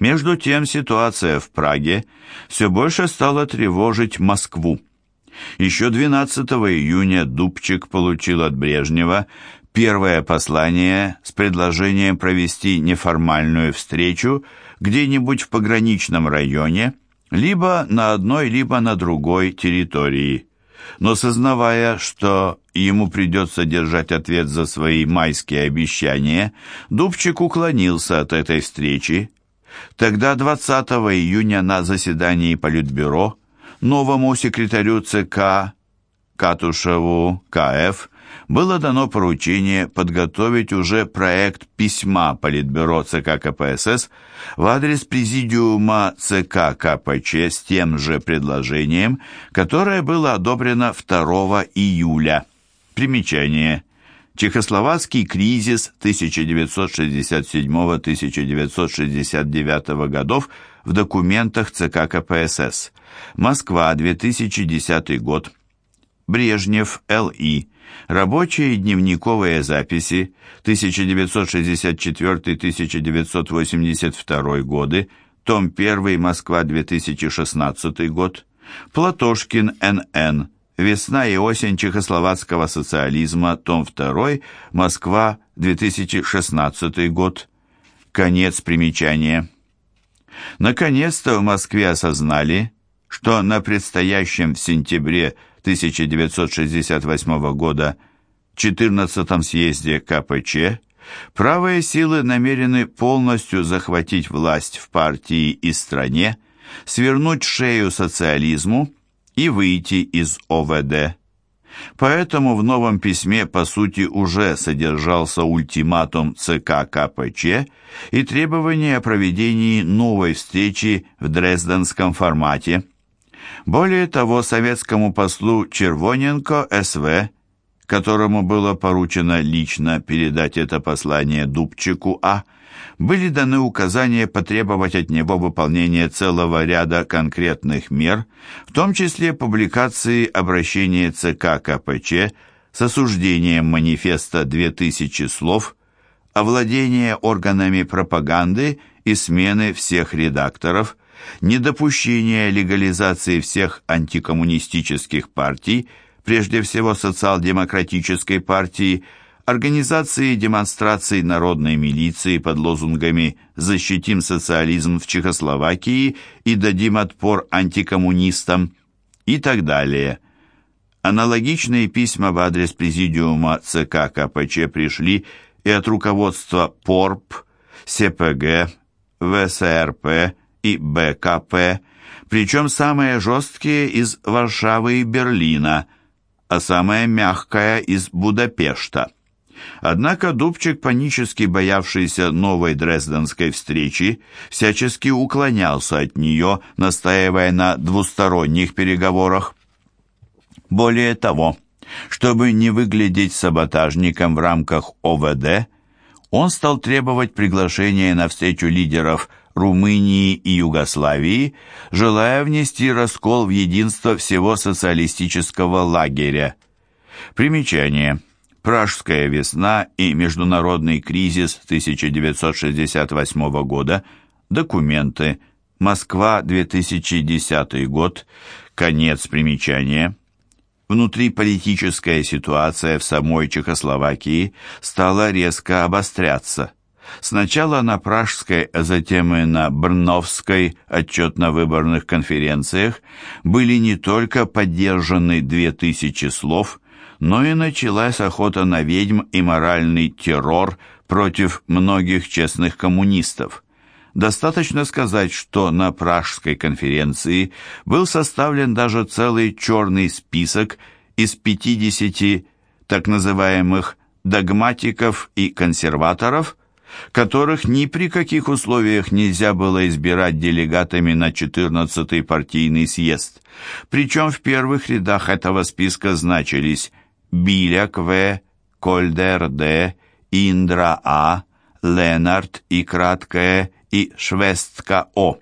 Между тем ситуация в Праге все больше стала тревожить Москву. Еще 12 июня Дубчик получил от Брежнева первое послание с предложением провести неформальную встречу где-нибудь в пограничном районе, либо на одной, либо на другой территории. Но сознавая, что ему придется держать ответ за свои майские обещания, Дубчик уклонился от этой встречи. Тогда 20 июня на заседании Политбюро новому секретарю ЦК Катушеву КФ было дано поручение подготовить уже проект письма Политбюро ЦК КПСС в адрес Президиума ЦК КПЧ с тем же предложением, которое было одобрено 2 июля. Примечание. Чехословацкий кризис 1967-1969 годов в документах ЦК КПСС. Москва, 2010 год. Брежнев, Л.И. Рабочие дневниковые записи 1964-1982 годы, том 1, Москва, 2016 год. Платошкин, Н.Н. Весна и осень чехословацкого социализма, том 2, Москва, 2016 год. Конец примечания. Наконец-то в Москве осознали, что на предстоящем в сентябре 1968 года 14-м съезде КПЧ правые силы намерены полностью захватить власть в партии и стране, свернуть шею социализму и выйти из ОВД. Поэтому в новом письме, по сути, уже содержался ультиматум ЦК КПЧ и требование о проведении новой встречи в дрезденском формате – более того, советскому послу Червоненко СВ, которому было поручено лично передать это послание Дубчику А., были даны указания потребовать от него выполнения целого ряда конкретных мер, в том числе публикации обращения ЦК КПЧ с осуждением манифеста «2000 слов», овладения органами пропаганды и смены всех редакторов – недопущение легализации всех антикоммунистических партий, прежде всего социал-демократической партии, организации демонстраций народной милиции под лозунгами «Защитим социализм в Чехословакии» и «Дадим отпор антикоммунистам» и так далее. Аналогичные письма в адрес Президиума ЦК КПЧ пришли и от руководства ПОРП, СПГ, ВСРП, и БКП, причем самые жесткие из Варшавы и Берлина, а самая мягкая из Будапешта. Однако Дубчик, панически боявшийся новой дрезденской встречи, всячески уклонялся от нее, настаивая на двусторонних переговорах. Более того, чтобы не выглядеть саботажником в рамках ОВД, он стал требовать приглашения на встречу лидеров Румынии и Югославии, желая внести раскол в единство всего социалистического лагеря. Примечание. Пражская весна и международный кризис 1968 года. Документы. Москва, 2010 год. Конец примечания. Внутриполитическая ситуация в самой Чехословакии стала резко обостряться. Сначала на Пражской, а затем и на Брновской отчетно-выборных конференциях были не только поддержаны две тысячи слов, но и началась охота на ведьм и моральный террор против многих честных коммунистов. Достаточно сказать, что на Пражской конференции был составлен даже целый черный список из 50 так называемых догматиков и консерваторов – которых ни при каких условиях нельзя было избирать делегатами на 14-й партийный съезд. Причем в первых рядах этого списка значились Биляк В., Кольдер Д., Индра А., Ленард и краткое и Швестка О.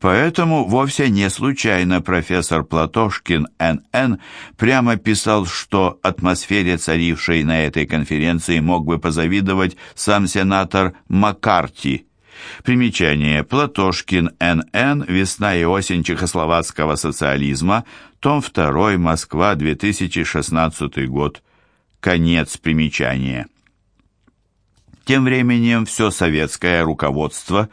Поэтому вовсе не случайно профессор Платошкин Н.Н. прямо писал, что атмосфере, царившей на этой конференции, мог бы позавидовать сам сенатор Маккарти. Примечание. Платошкин, Н.Н. «Весна и осень чехословацкого социализма», том 2, Москва, 2016 год. Конец примечания. Тем временем все советское руководство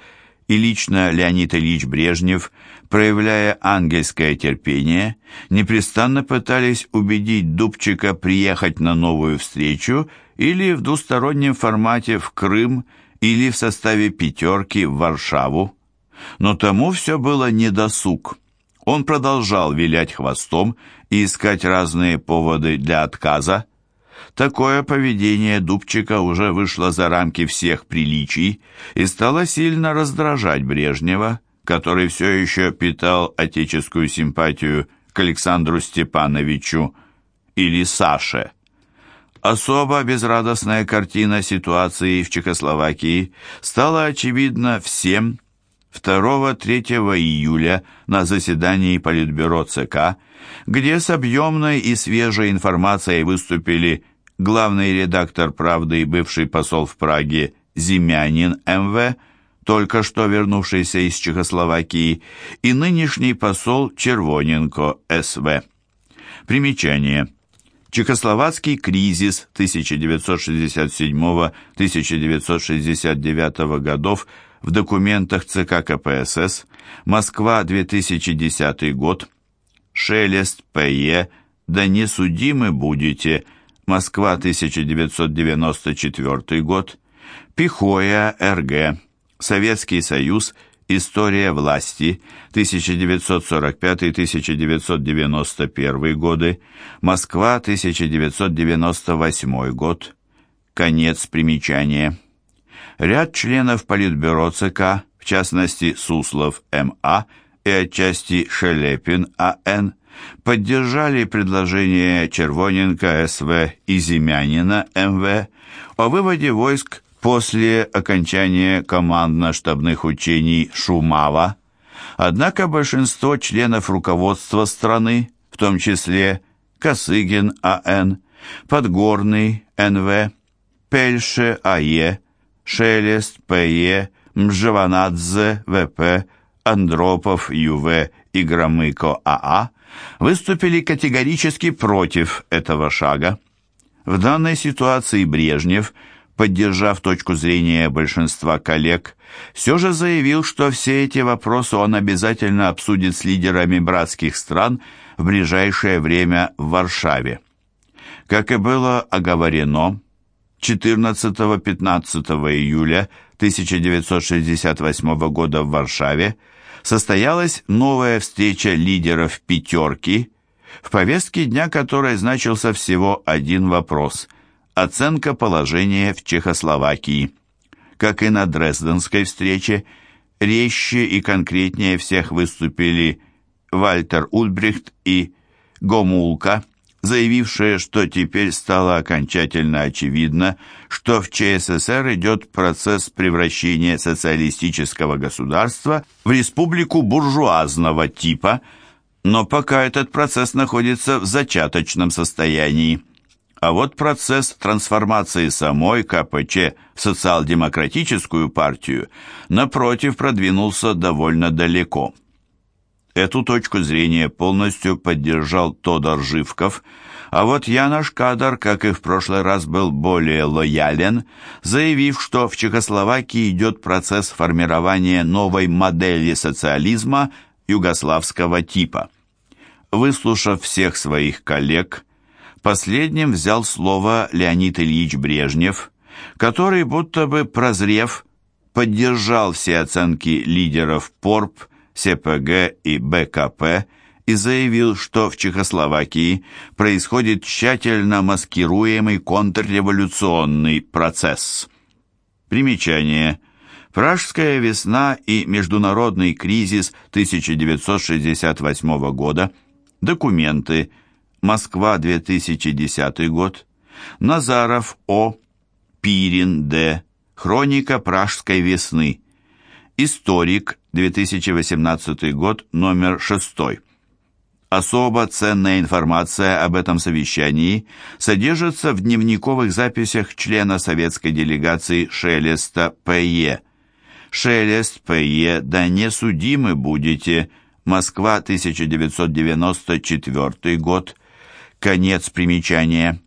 и лично Леонид Ильич Брежнев, проявляя ангельское терпение, непрестанно пытались убедить Дубчика приехать на новую встречу или в двустороннем формате в Крым или в составе «пятерки» в Варшаву. Но тому все было недосуг. Он продолжал вилять хвостом и искать разные поводы для отказа. Такое поведение Дубчика уже вышло за рамки всех приличий и стало сильно раздражать Брежнева, который все еще питал отеческую симпатию к Александру Степановичу или Саше. Особо безрадостная картина ситуации в Чехословакии стала очевидна всем 2-3 июля на заседании Политбюро ЦК, где с объемной и свежей информацией выступили главный редактор «Правды» и бывший посол в Праге Зимянин М.В., только что вернувшийся из Чехословакии, и нынешний посол Червоненко С.В. Примечание – Чехословацкий кризис 1967-1969 годов в документах ЦК КПСС, Москва, 2010 год, Шелест, П.Е., «Да не судимы будете», Москва, 1994 год, Пихоя, Р.Г., Советский Союз, История власти, 1945-1991 годы, Москва, 1998 год. Конец примечания. Ряд членов Политбюро ЦК, в частности Суслов М.А. и отчасти Шелепин А.Н., поддержали предложение Червоненко С.В. и Зимянина М.В. о выводе войск после окончания командно-штабных учений Шумава, однако большинство членов руководства страны, в том числе Косыгин А.Н., Подгорный Н.В., Пельше А.Е., Шелест П.Е., Мжеванадзе В.П., Андропов Ю.В. и Громыко А.А. выступили категорически против этого шага. В данной ситуации Брежнев – поддержав точку зрения большинства коллег, все же заявил, что все эти вопросы он обязательно обсудит с лидерами братских стран в ближайшее время в Варшаве. Как и было оговорено, 14-15 июля 1968 года в Варшаве состоялась новая встреча лидеров «пятерки», в повестке дня которой значился всего один вопрос – Оценка положения в Чехословакии. Как и на Дрезденской встрече, резче и конкретнее всех выступили Вальтер Ульбрихт и Гомулка, заявившие, что теперь стало окончательно очевидно, что в ЧССР идет процесс превращения социалистического государства в республику буржуазного типа, но пока этот процесс находится в зачаточном состоянии. А вот процесс трансформации самой КПЧ в социал-демократическую партию, напротив, продвинулся довольно далеко. Эту точку зрения полностью поддержал Тодор Живков, а вот Янош Кадар, как и в прошлый раз, был более лоялен, заявив, что в Чехословакии идет процесс формирования новой модели социализма югославского типа. Выслушав всех своих коллег, Последним взял слово Леонид Ильич Брежнев, который, будто бы прозрев, поддержал все оценки лидеров ПОРП, СПГ и БКП и заявил, что в Чехословакии происходит тщательно маскируемый контрреволюционный процесс. Примечание. Пражская весна и международный кризис 1968 года. Документы. Москва, 2010 год. Назаров О. Пирин Д. Хроника Пражской весны. Историк, 2018 год, номер 6. Особо ценная информация об этом совещании содержится в дневниковых записях члена советской делегации Шелеста П.Е. Шелест, П.Е. «Да не судимы будете», Москва, 1994 год. Конец примечания.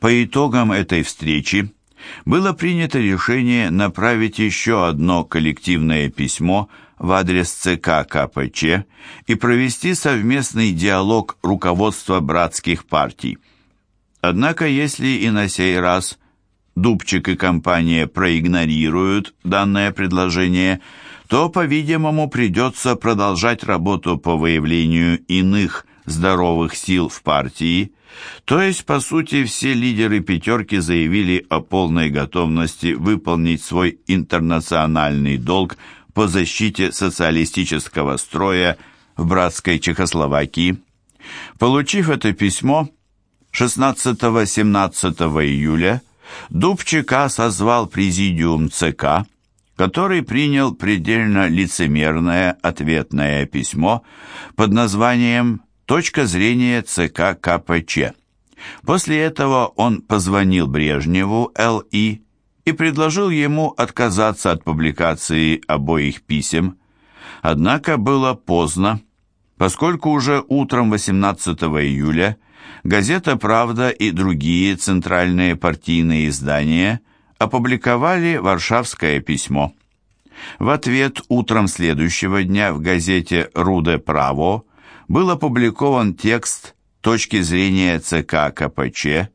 По итогам этой встречи было принято решение направить еще одно коллективное письмо в адрес ЦК КПЧ и провести совместный диалог руководства братских партий. Однако, если и на сей раз Дубчик и компания проигнорируют данное предложение – то, по-видимому, придется продолжать работу по выявлению иных здоровых сил в партии, то есть, по сути, все лидеры «пятерки» заявили о полной готовности выполнить свой интернациональный долг по защите социалистического строя в братской Чехословакии. Получив это письмо, 16-17 июля Дубчика созвал президиум ЦК, который принял предельно лицемерное ответное письмо под названием «Точка зрения ЦК КПЧ». После этого он позвонил Брежневу Л.И. и предложил ему отказаться от публикации обоих писем. Однако было поздно, поскольку уже утром 18 июля газета «Правда» и другие центральные партийные издания – опубликовали Варшавское письмо. В ответ утром следующего дня в газете «Руде Право» был опубликован текст точки зрения ЦК КПЧ,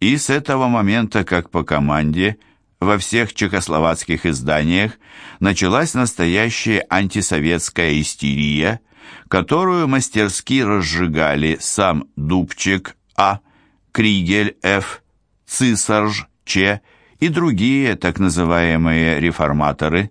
и с этого момента, как по команде, во всех чехословацких изданиях началась настоящая антисоветская истерия, которую мастерски разжигали сам Дубчик А., Кригель Ф., Цисарж Ч., и другие так называемые реформаторы.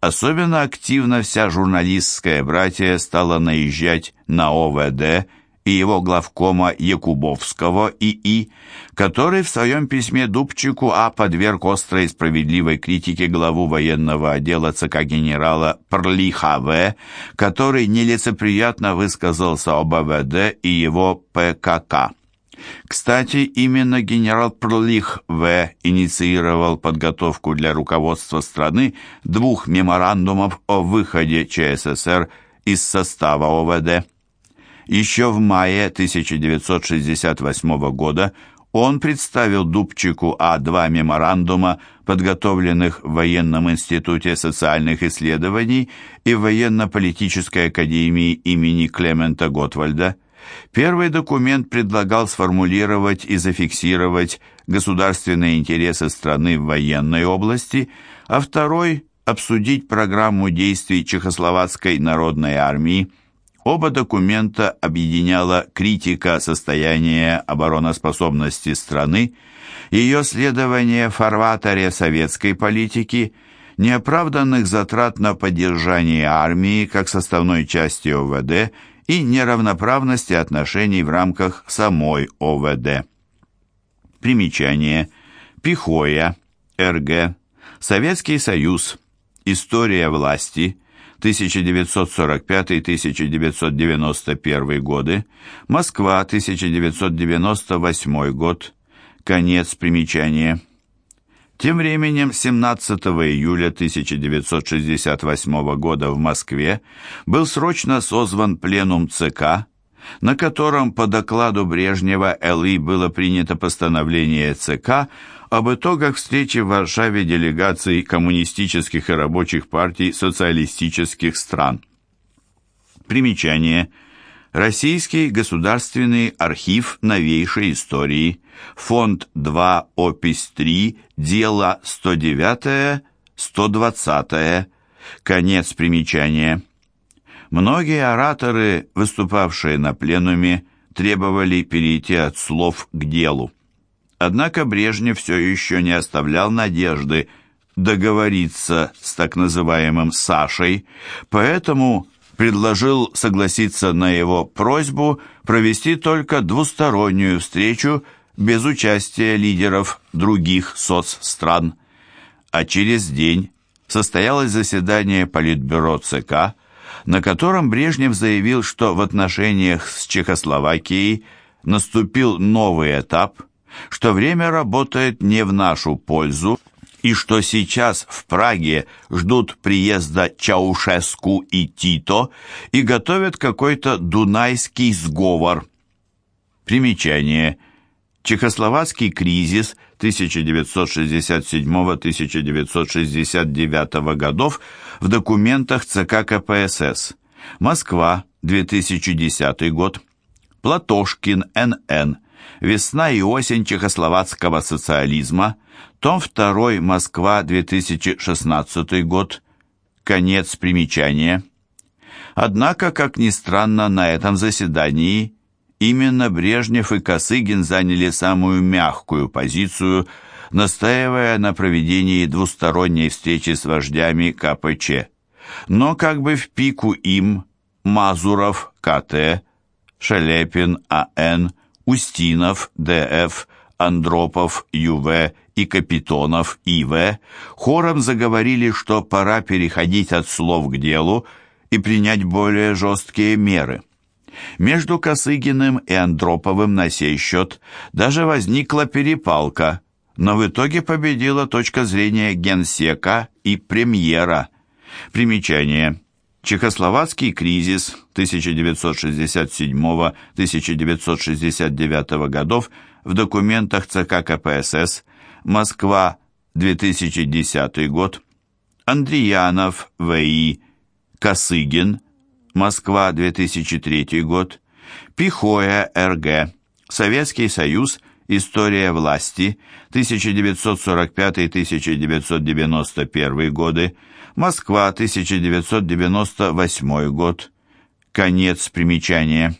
Особенно активно вся журналистская братья стала наезжать на ОВД и его главкома Якубовского ИИ, который в своем письме Дубчику А подверг острой и справедливой критике главу военного отдела ЦК генерала Прлиха В., который нелицеприятно высказался об ОВД и его ПКК. Кстати, именно генерал Прлих В. инициировал подготовку для руководства страны двух меморандумов о выходе ЧССР из состава ОВД. Еще в мае 1968 года он представил Дубчику А два меморандума, подготовленных в Военном институте социальных исследований и Военно-политической академии имени Клемента Готвальда. Первый документ предлагал сформулировать и зафиксировать государственные интересы страны в военной области, а второй – обсудить программу действий Чехословацкой народной армии. Оба документа объединяла критика состояния обороноспособности страны, ее следование фарватере советской политики, неоправданных затрат на поддержание армии как составной части ОВД – и неравноправности отношений в рамках самой ОВД. Примечание. Пихоя, РГ, Советский Союз, История власти, 1945-1991 годы, Москва, 1998 год, конец примечания. Тем временем 17 июля 1968 года в Москве был срочно созван пленум ЦК, на котором по докладу Брежнева ЛИ было принято постановление ЦК об итогах встречи в Варшаве делегаций коммунистических и рабочих партий социалистических стран. Примечание – Российский государственный архив новейшей истории. Фонд 2, опись 3, дело 109-120. Конец примечания. Многие ораторы, выступавшие на пленуме, требовали перейти от слов к делу. Однако Брежнев все еще не оставлял надежды договориться с так называемым Сашей, поэтому предложил согласиться на его просьбу провести только двустороннюю встречу без участия лидеров других соцстран. А через день состоялось заседание Политбюро ЦК, на котором Брежнев заявил, что в отношениях с Чехословакией наступил новый этап, что время работает не в нашу пользу, и что сейчас в Праге ждут приезда Чаушеску и Тито и готовят какой-то дунайский сговор. Примечание. Чехословацкий кризис 1967-1969 годов в документах ЦК КПСС. Москва, 2010 год. Платошкин, Н.Н. Весна и осень чехословацкого социализма. Том 2. Москва, 2016 год. Конец примечания. Однако, как ни странно, на этом заседании именно Брежнев и Косыгин заняли самую мягкую позицию, настаивая на проведении двусторонней встречи с вождями КПЧ. Но как бы в пику им Мазуров, КТ, Шелепин, А.Н., Устинов, Д.Ф., Андропов, Ю.В. и Капитонов, И.В. хором заговорили, что пора переходить от слов к делу и принять более жесткие меры. Между Косыгиным и Андроповым на сей счет даже возникла перепалка, но в итоге победила точка зрения генсека и премьера. Примечание. Чехословацкий кризис 1967-1969 годов в документах ЦК КПСС, Москва, 2010 год, Андриянов, В.И., Косыгин, Москва, 2003 год, Пихоя, Р.Г., Советский Союз, История власти, 1945-1991 годы, Москва, 1998 год. Конец примечания.